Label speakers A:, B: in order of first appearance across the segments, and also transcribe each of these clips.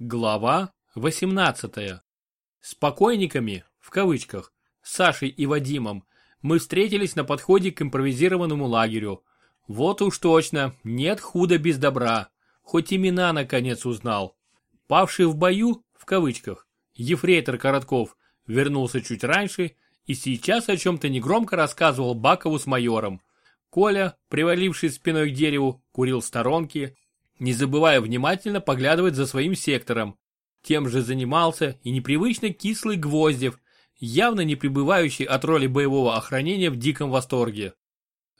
A: Глава 18. С покойниками, в кавычках, Сашей и Вадимом, мы встретились на подходе к импровизированному лагерю. Вот уж точно, нет худа без добра, хоть имена наконец узнал. Павший в бою, в кавычках, ефрейтор Коротков, вернулся чуть раньше и сейчас о чем-то негромко рассказывал Бакову с майором. Коля, приваливший спиной к дереву, курил в сторонке, не забывая внимательно поглядывать за своим сектором. Тем же занимался и непривычно кислый Гвоздев, явно не пребывающий от роли боевого охранения в диком восторге.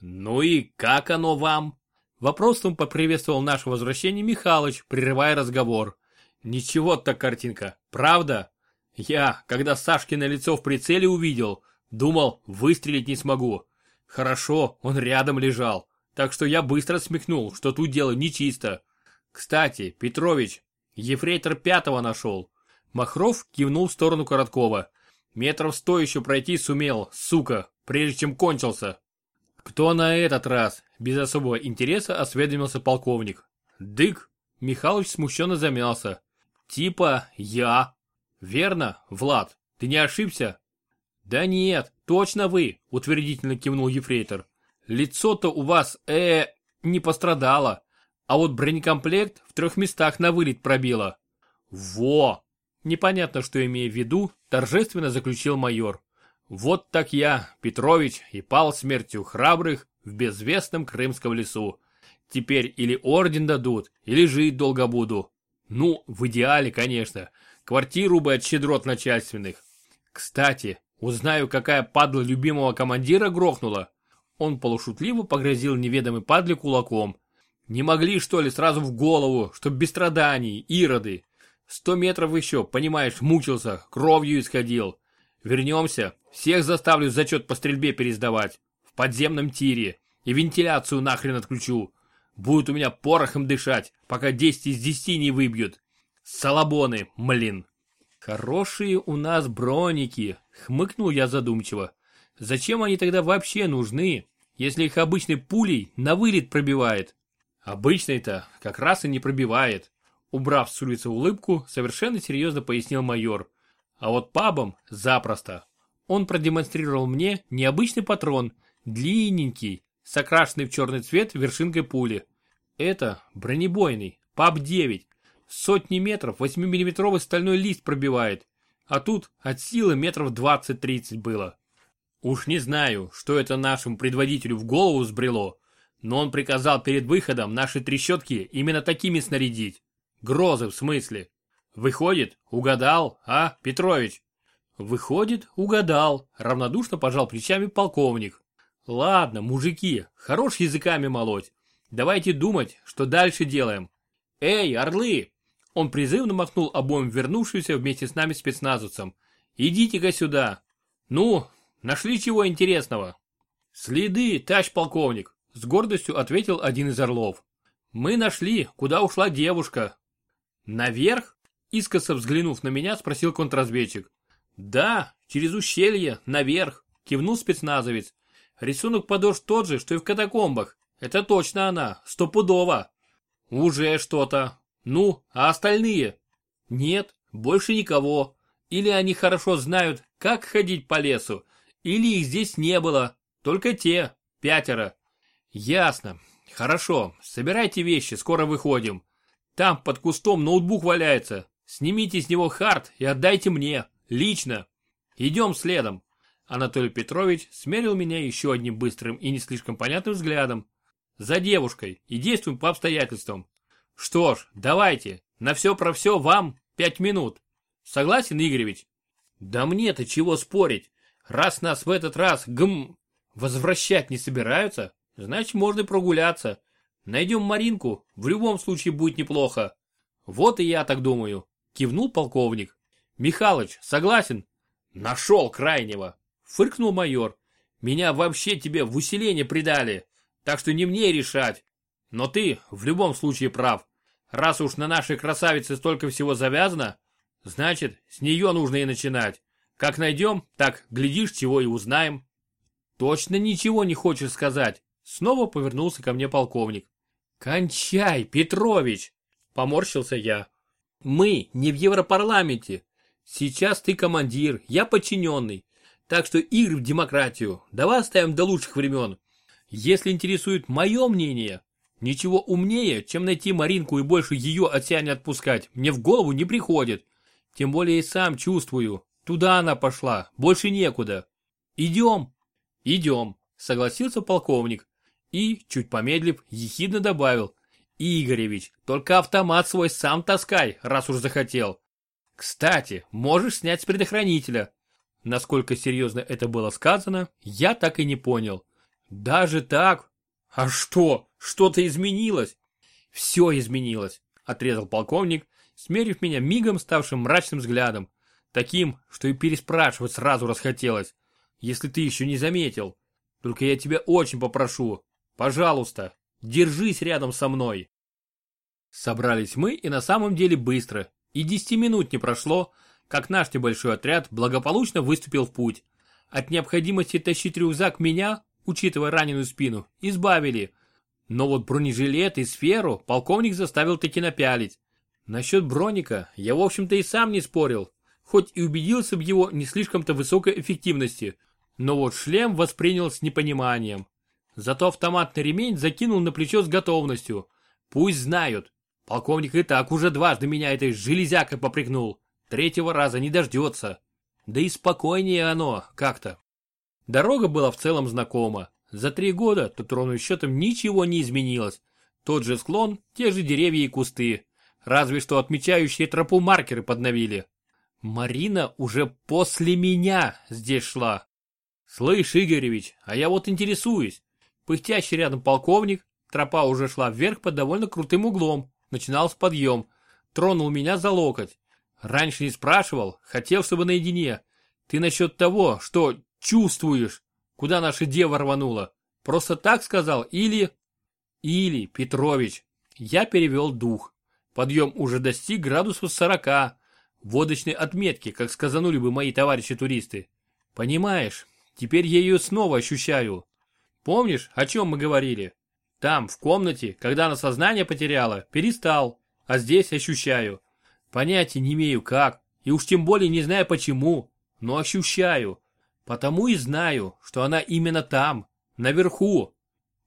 A: «Ну и как оно вам?» Вопросом поприветствовал наше возвращение Михалыч, прерывая разговор. «Ничего так картинка, правда? Я, когда Сашкино лицо в прицеле увидел, думал, выстрелить не смогу. Хорошо, он рядом лежал, так что я быстро смекнул, что тут дело нечисто. Кстати, Петрович, ефрейтор пятого нашел. Махров кивнул в сторону Короткова. Метров сто еще пройти сумел, сука, прежде чем кончился. Кто на этот раз? Без особого интереса осведомился полковник. Дык. Михалыч смущенно замялся. Типа я. Верно, Влад, ты не ошибся? Да нет, точно вы, утвердительно кивнул ефрейтор. Лицо-то у вас, э, не пострадало. А вот бронекомплект в трех местах на вылет пробило. Во! Непонятно, что имея в виду, торжественно заключил майор. Вот так я, Петрович, и пал смертью храбрых в безвестном крымском лесу. Теперь или орден дадут, или жить долго буду. Ну, в идеале, конечно. Квартиру бы от щедрот начальственных. Кстати, узнаю, какая падла любимого командира грохнула. Он полушутливо погрозил неведомый падле кулаком. Не могли, что ли, сразу в голову, чтоб без страданий, ироды. Сто метров еще, понимаешь, мучился, кровью исходил. Вернемся, всех заставлю зачет по стрельбе пересдавать. В подземном тире. И вентиляцию нахрен отключу. Будут у меня порохом дышать, пока 10 из 10 не выбьют. Салабоны, млин. Хорошие у нас броники, хмыкнул я задумчиво. Зачем они тогда вообще нужны, если их обычной пулей на вылет пробивает? Обычный-то как раз и не пробивает. Убрав с улицы улыбку, совершенно серьезно пояснил майор. А вот пабом запросто. Он продемонстрировал мне необычный патрон, длинненький, с окрашенной в черный цвет вершинкой пули. Это бронебойный, ПАП-9. Сотни метров 8-миллиметровый стальной лист пробивает. А тут от силы метров 20-30 было. Уж не знаю, что это нашему предводителю в голову сбрело, но он приказал перед выходом наши трещотки именно такими снарядить. Грозы в смысле. Выходит, угадал, а, Петрович? Выходит, угадал, равнодушно пожал плечами полковник. Ладно, мужики, хорош языками молоть. Давайте думать, что дальше делаем. Эй, орлы! Он призывно махнул обоим вернувшимся вместе с нами спецназовцам. Идите-ка сюда. Ну, нашли чего интересного? Следы, товарищ полковник. С гордостью ответил один из орлов. Мы нашли, куда ушла девушка. Наверх? Искоса взглянув на меня, спросил контрразведчик. Да, через ущелье, наверх, кивнул спецназовец. Рисунок подошв тот же, что и в катакомбах. Это точно она, стопудово. Уже что-то. Ну, а остальные? Нет, больше никого. Или они хорошо знают, как ходить по лесу, или их здесь не было. Только те, пятеро. Ясно. Хорошо. Собирайте вещи, скоро выходим. Там под кустом ноутбук валяется. Снимите с него хард и отдайте мне. Лично. Идем следом. Анатолий Петрович смерил меня еще одним быстрым и не слишком понятным взглядом. За девушкой и действуем по обстоятельствам. Что ж, давайте. На все про все вам пять минут. Согласен, Игоревич? Да мне-то чего спорить. Раз нас в этот раз гм возвращать не собираются, Значит, можно прогуляться. Найдем Маринку, в любом случае будет неплохо. Вот и я так думаю, кивнул полковник. Михалыч, согласен? Нашел крайнего, фыркнул майор. Меня вообще тебе в усиление придали, так что не мне решать. Но ты в любом случае прав. Раз уж на нашей красавице столько всего завязано, значит, с нее нужно и начинать. Как найдем, так, глядишь, чего и узнаем. Точно ничего не хочешь сказать? Снова повернулся ко мне полковник. «Кончай, Петрович!» Поморщился я. Мы не в Европарламенте. Сейчас ты командир, я подчиненный. Так что игры в демократию давай оставим до лучших времен. Если интересует мое мнение, ничего умнее, чем найти Маринку и больше ее от себя не отпускать, мне в голову не приходит. Тем более и сам чувствую, туда она пошла, больше некуда. Идем. Идем, согласился полковник. И, чуть помедлив, ехидно добавил. Игоревич, только автомат свой сам таскай, раз уж захотел. Кстати, можешь снять с предохранителя. Насколько серьезно это было сказано, я так и не понял. Даже так? А что? Что-то изменилось? Все изменилось, отрезал полковник, смерив меня мигом ставшим мрачным взглядом. Таким, что и переспрашивать сразу расхотелось. Если ты еще не заметил. Только я тебя очень попрошу. Пожалуйста, держись рядом со мной. Собрались мы и на самом деле быстро. И десяти минут не прошло, как наш небольшой отряд благополучно выступил в путь. От необходимости тащить рюкзак меня, учитывая раненую спину, избавили. Но вот бронежилет и сферу полковник заставил таки напялить. Насчет броника я в общем-то и сам не спорил, хоть и убедился в его не слишком-то высокой эффективности, но вот шлем воспринял с непониманием. Зато автоматный ремень закинул на плечо с готовностью. Пусть знают, Полковник и так уже дважды меня этой железякой попрекнул. Третьего раза не дождется. Да и спокойнее оно как-то. Дорога была в целом знакома. За три года тут ровным счетом ничего не изменилось. Тот же склон, те же деревья и кусты. Разве что отмечающие тропу маркеры подновили. Марина уже после меня здесь шла. Слышь, Игоревич, а я вот интересуюсь. Пыхтящий рядом полковник, тропа уже шла вверх под довольно крутым углом, начинался подъем. Тронул меня за локоть. Раньше не спрашивал, хотел, чтобы наедине. Ты насчет того, что чувствуешь, куда наша дева рванула. Просто так сказал или... Или, Петрович, я перевел дух. Подъем уже достиг градусов сорока. Водочной отметки, как сказанули бы мои товарищи-туристы. Понимаешь, теперь я ее снова ощущаю. Помнишь, о чем мы говорили? Там, в комнате, когда она сознание потеряла, перестал, а здесь ощущаю. Понятия не имею как, и уж тем более не знаю почему, но ощущаю. Потому и знаю, что она именно там, наверху.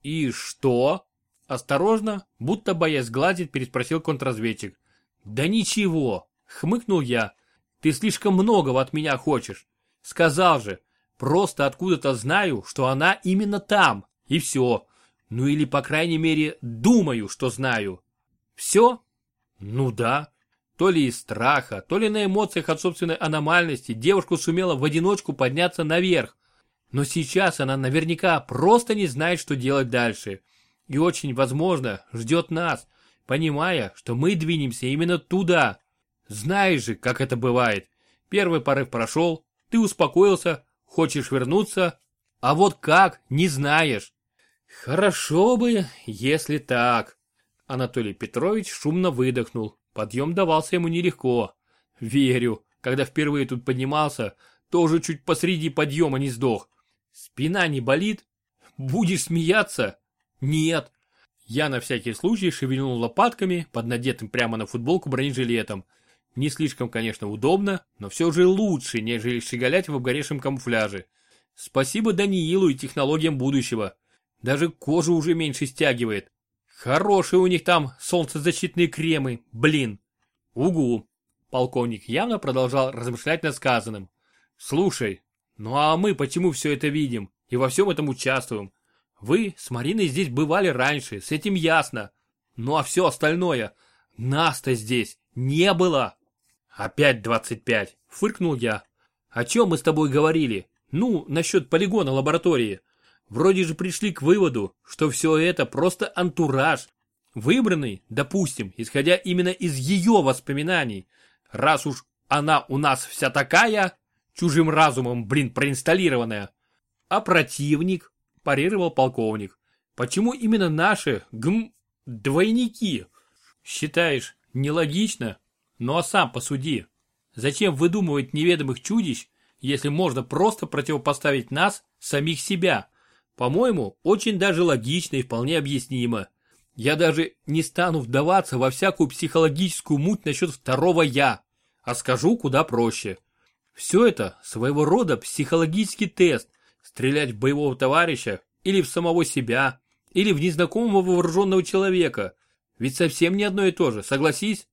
A: И что? Осторожно, будто боясь сглазить, переспросил контрразведчик. Да ничего, хмыкнул я. Ты слишком многого от меня хочешь. Сказал же, просто откуда-то знаю, что она именно там, и все. Ну или, по крайней мере, думаю, что знаю. Все? Ну да. То ли из страха, то ли на эмоциях от собственной аномальности девушка сумела в одиночку подняться наверх. Но сейчас она наверняка просто не знает, что делать дальше. И очень возможно ждет нас, понимая, что мы двинемся именно туда. Знаешь же, как это бывает. Первый порыв прошел, ты успокоился, хочешь вернуться, а вот как, не знаешь. Хорошо бы, если так. Анатолий Петрович шумно выдохнул. Подъем давался ему нелегко. Верю, когда впервые тут поднимался, тоже чуть посреди подъема не сдох. Спина не болит? Будешь смеяться? Нет. Я на всякий случай шевельнул лопатками под надетым прямо на футболку бронежилетом. Не слишком, конечно, удобно, но все же лучше, нежели щеголять в обгоревшем камуфляже. Спасибо Даниилу и технологиям будущего. Даже кожу уже меньше стягивает. Хорошие у них там солнцезащитные кремы, блин. Угу. Полковник явно продолжал размышлять над сказанным. Слушай, ну а мы почему все это видим и во всем этом участвуем? Вы с Мариной здесь бывали раньше, с этим ясно. Ну а все остальное, нас-то здесь не было. Опять двадцать пять, фыркнул я. О чем мы с тобой говорили? Ну, насчет полигона лаборатории. Вроде же пришли к выводу, что все это просто антураж, выбранный, допустим, исходя именно из ее воспоминаний. Раз уж она у нас вся такая, чужим разумом, блин, проинсталлированная. А противник, парировал полковник. Почему именно наши, гм, двойники? Считаешь, нелогично? Ну а сам посуди. Зачем выдумывать неведомых чудищ, если можно просто противопоставить нас, самих себя? По-моему, очень даже логично и вполне объяснимо. Я даже не стану вдаваться во всякую психологическую муть насчет второго «я», а скажу куда проще. Все это своего рода психологический тест, стрелять в боевого товарища или в самого себя, или в незнакомого вооруженного человека. Ведь совсем не одно и то же, согласись?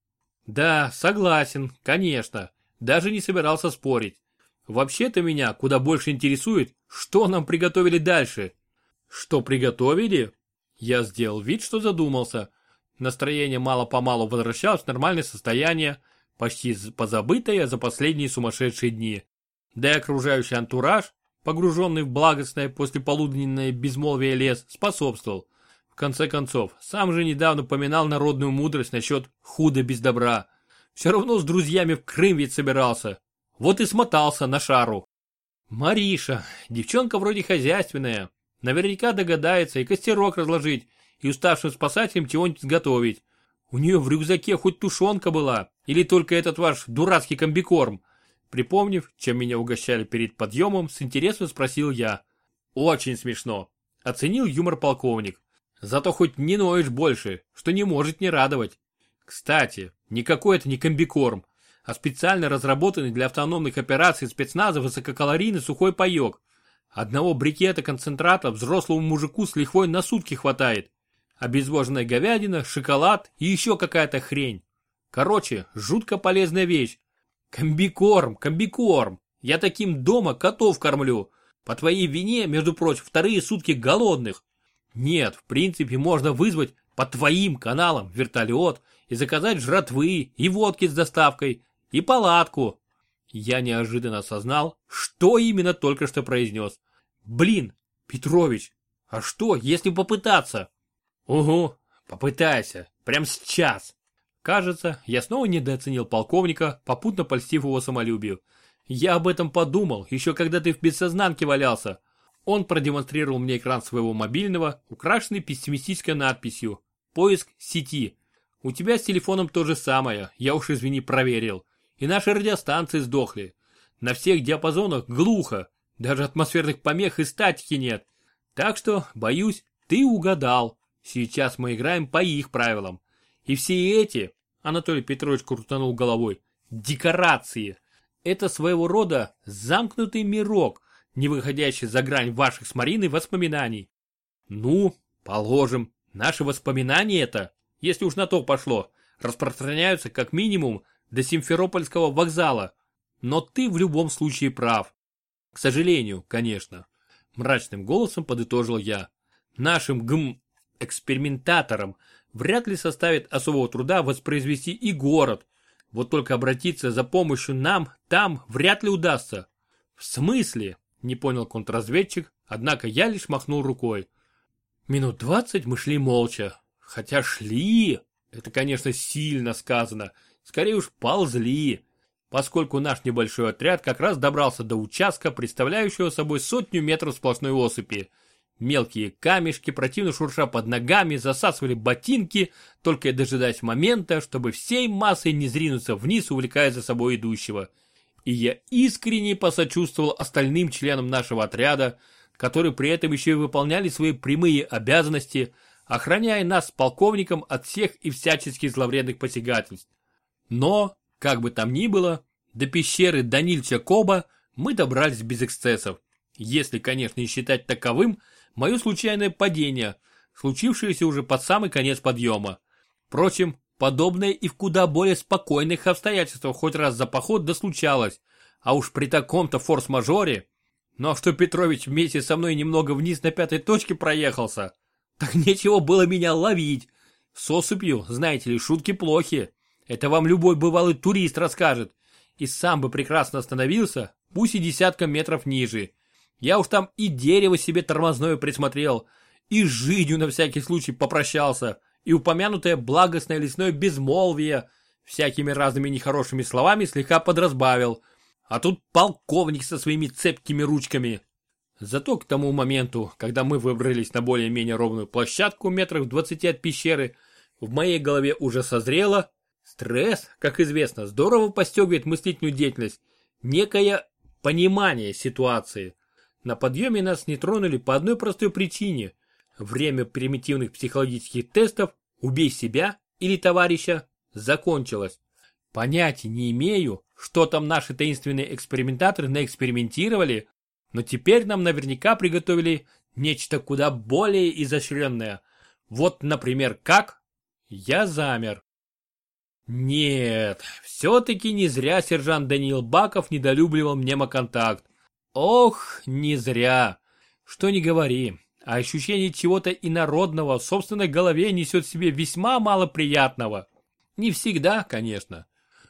A: Да, согласен, конечно. Даже не собирался спорить. Вообще-то меня куда больше интересует, что нам приготовили дальше. Что приготовили? Я сделал вид, что задумался. Настроение мало-помалу возвращалось в нормальное состояние, почти позабытое за последние сумасшедшие дни. Да и окружающий антураж, погруженный в благостное послеполуденное безмолвие лес, способствовал. Конце концов, сам же недавно поминал народную мудрость насчет худа без добра. Все равно с друзьями в Крым ведь собирался. Вот и смотался на шару. Мариша, девчонка вроде хозяйственная, наверняка догадается и костерок разложить, и уставшим спасателям чего-нибудь сготовить. У нее в рюкзаке хоть тушенка была, или только этот ваш дурацкий комбикорм. Припомнив, чем меня угощали перед подъемом, с интересом спросил я. Очень смешно. Оценил юмор полковник. Зато хоть не ноешь больше, что не может не радовать. Кстати, никакой это не комбикорм, а специально разработанный для автономных операций спецназа высококалорийный сухой паек. Одного брикета концентрата взрослому мужику с лихвой на сутки хватает. Обезвоженная говядина, шоколад и еще какая-то хрень. Короче, жутко полезная вещь. Комбикорм, комбикорм. Я таким дома котов кормлю. По твоей вине, между прочим, вторые сутки голодных. Нет, в принципе, можно вызвать по твоим каналам вертолет и заказать жратвы и водки с доставкой и палатку. Я неожиданно осознал, что именно только что произнес. Блин, Петрович, а что, если попытаться? Угу, попытайся, прям сейчас. Кажется, я снова недооценил полковника, попутно польстив его самолюбию. Я об этом подумал, еще когда ты в бессознанке валялся. Он продемонстрировал мне экран своего мобильного, украшенный пессимистической надписью «Поиск сети». У тебя с телефоном то же самое, я уж извини проверил. И наши радиостанции сдохли. На всех диапазонах глухо, даже атмосферных помех и статики нет. Так что, боюсь, ты угадал. Сейчас мы играем по их правилам. И все эти, Анатолий Петрович крутанул головой, декорации. Это своего рода замкнутый мирок, не выходящий за грань ваших с Мариной воспоминаний. Ну, положим, наши воспоминания это, если уж на то пошло, распространяются как минимум до Симферопольского вокзала. Но ты в любом случае прав. К сожалению, конечно. Мрачным голосом подытожил я. Нашим гм экспериментаторам вряд ли составит особого труда воспроизвести и город. Вот только обратиться за помощью нам там вряд ли удастся. В смысле? Не понял контрразведчик, однако я лишь махнул рукой. Минут двадцать мы шли молча. Хотя шли, это, конечно, сильно сказано скорее уж ползли, поскольку наш небольшой отряд как раз добрался до участка, представляющего собой сотню метров сплошной осыпи. Мелкие камешки, противно шурша под ногами, засасывали ботинки, только и дожидаясь момента, чтобы всей массой не зринуться вниз, увлекая за собой идущего. И я искренне посочувствовал остальным членам нашего отряда, которые при этом еще и выполняли свои прямые обязанности, охраняя нас с полковником от всех и всяческих зловредных посягательств. Но, как бы там ни было, до пещеры Данильча Коба мы добрались без эксцессов. Если, конечно, не считать таковым мое случайное падение, случившееся уже под самый конец подъема. Впрочем, подобное и в куда более спокойных обстоятельствах хоть раз за поход да случалось. А уж при таком-то форс-мажоре. Ну а что Петрович вместе со мной немного вниз на пятой точке проехался, так нечего было меня ловить. С осыпью, знаете ли, шутки плохи. Это вам любой бывалый турист расскажет. И сам бы прекрасно остановился, пусть и десятком метров ниже. Я уж там и дерево себе тормозное присмотрел, и с жизнью на всякий случай попрощался, и упомянутое благостное лесное безмолвие всякими разными нехорошими словами слегка подразбавил. А тут полковник со своими цепкими ручками. Зато к тому моменту, когда мы выбрались на более-менее ровную площадку метров двадцати от пещеры, в моей голове уже созрело Стресс, как известно, здорово постегивает мыслительную деятельность. Некое понимание ситуации. На подъеме нас не тронули по одной простой причине. Время примитивных психологических тестов «убей себя» или товарища закончилось. Понятия не имею, что там наши таинственные экспериментаторы наэкспериментировали, но теперь нам наверняка приготовили нечто куда более изощренное. Вот, например, как? Я замер. Нет, все-таки не зря сержант Даниил Баков недолюбливал мнемоконтакт. Ох, не зря. Что не говори, а ощущение чего-то инородного в собственной голове несет в себе весьма мало приятного. Не всегда, конечно.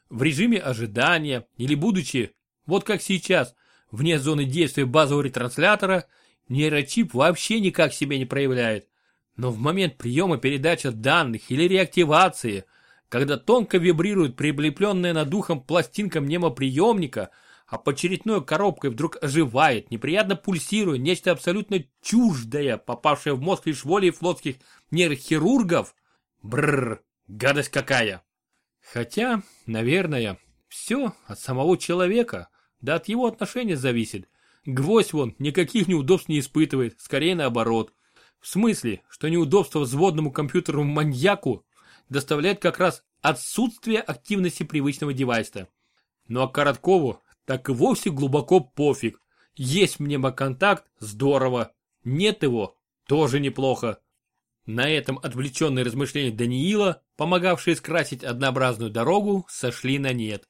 A: В режиме ожидания или будучи, вот как сейчас, вне зоны действия базового ретранслятора, нейрочип вообще никак себя не проявляет. Но в момент приема передачи данных или реактивации, когда тонко вибрирует прилепленная над духом пластинка мнемоприемника, а под очередной коробкой вдруг оживает, неприятно пульсируя, нечто абсолютно чуждое, попавшее в мозг лишь волей флотских нейрохирургов. Бррр, гадость какая! Хотя, наверное, все от самого человека, да от его отношения зависит. Гвоздь вон никаких неудобств не испытывает, скорее наоборот. В смысле, что неудобство взводному компьютерному маньяку доставляет как раз отсутствие активности привычного девайса. Ну а Короткову так и вовсе глубоко пофиг. Есть мнемоконтакт – здорово. Нет его – тоже неплохо. На этом отвлеченные размышления Даниила, помогавшие скрасить однообразную дорогу, сошли на нет.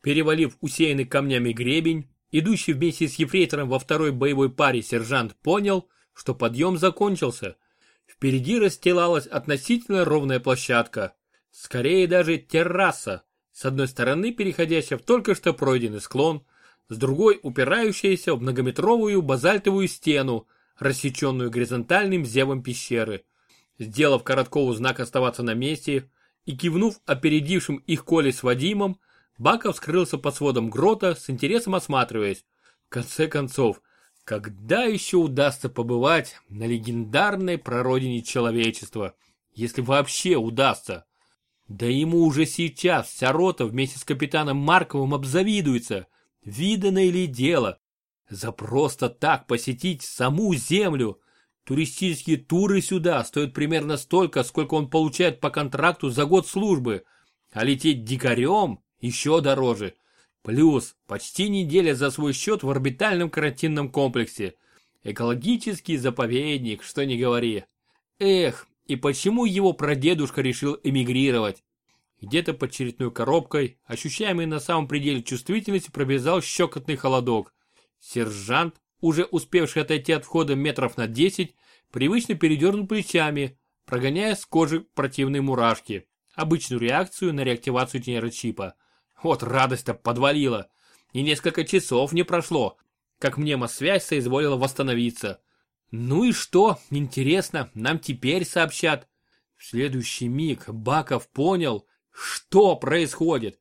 A: Перевалив усеянный камнями гребень, идущий вместе с ефрейтором во второй боевой паре сержант понял, что подъем закончился. Впереди расстилалась относительно ровная площадка, скорее даже терраса, с одной стороны переходящая в только что пройденный склон, с другой упирающаяся в многометровую базальтовую стену, рассеченную горизонтальным зевом пещеры. Сделав Короткову знак оставаться на месте и кивнув опередившим их Коле с Вадимом, Баков скрылся под сводом грота, с интересом осматриваясь. В конце концов, когда еще удастся побывать на легендарной прародине человечества? Если вообще удастся. Да ему уже сейчас вся рота вместе с капитаном Марковым обзавидуется. Видано ли дело? За просто так посетить саму землю – Туристические туры сюда стоят примерно столько, сколько он получает по контракту за год службы, а лететь дикарем еще дороже. Плюс почти неделя за свой счет в орбитальном карантинном комплексе. Экологический заповедник, что не говори. Эх, и почему его прадедушка решил эмигрировать? Где-то под очередной коробкой, ощущаемый на самом пределе чувствительности, пробежал щекотный холодок. Сержант, уже успевший отойти от входа метров на 10, привычно передернул плечами, прогоняя с кожи противные мурашки. Обычную реакцию на реактивацию нейрочипа. Вот радость-то подвалила. И несколько часов не прошло, как мнемосвязь соизволила восстановиться. Ну и что, интересно, нам теперь сообщат. В следующий миг Баков понял, что происходит.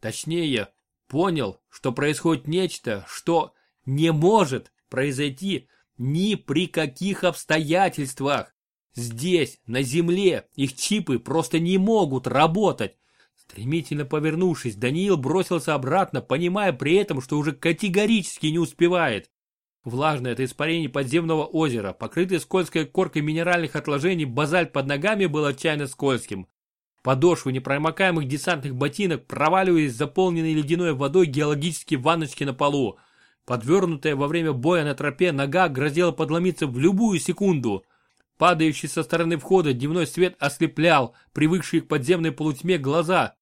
A: Точнее, понял, что происходит нечто, что не может произойти ни при каких обстоятельствах. Здесь, на земле, их чипы просто не могут работать. Стремительно повернувшись, Даниил бросился обратно, понимая при этом, что уже категорически не успевает. Влажное это испарение подземного озера, покрытый скользкой коркой минеральных отложений, базальт под ногами был отчаянно скользким. Подошвы непромокаемых десантных ботинок проваливались заполненные ледяной водой геологические ванночки на полу. Подвернутая во время боя на тропе нога грозила подломиться в любую секунду. Падающий со стороны входа дневной свет ослеплял привыкшие к подземной полутьме глаза.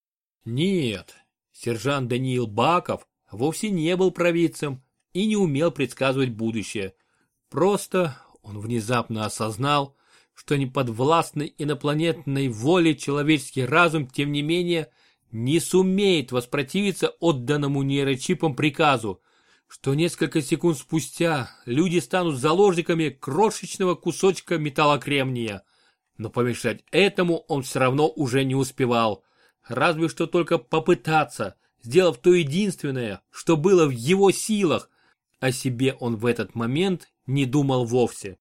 A: Нет, сержант Даниил Баков вовсе не был провидцем и не умел предсказывать будущее. Просто он внезапно осознал, что неподвластный инопланетной воле человеческий разум, тем не менее, не сумеет воспротивиться отданному нейрочипам приказу, что несколько секунд спустя люди станут заложниками крошечного кусочка металлокремния. Но помешать этому он все равно уже не успевал. Разве что только попытаться, сделав то единственное, что было в его силах. О себе он в этот момент не думал вовсе.